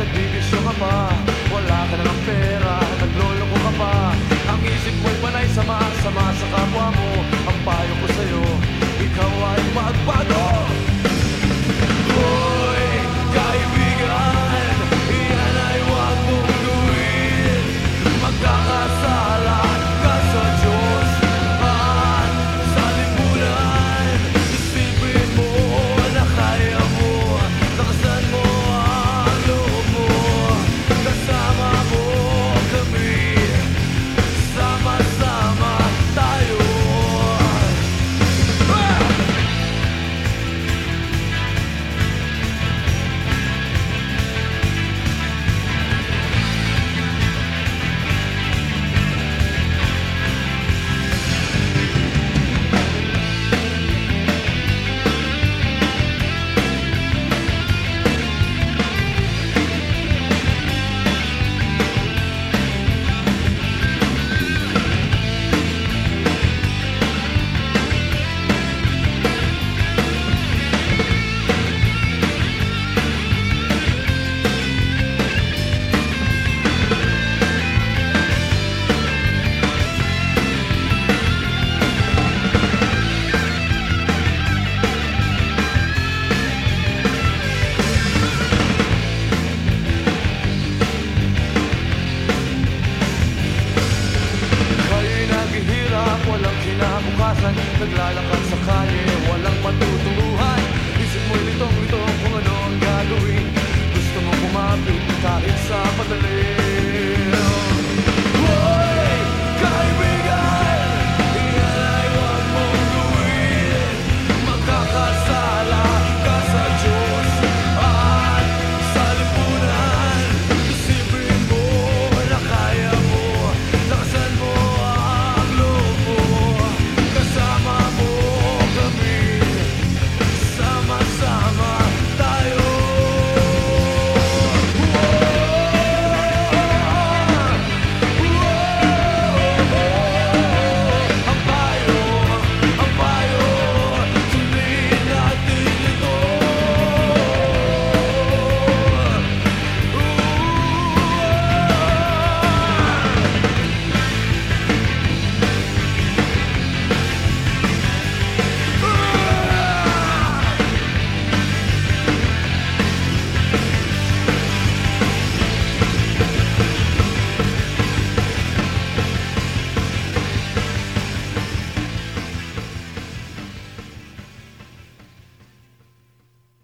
Nagbibisyo ka pa. Wala ka na ng pera Nagloloko ka pa.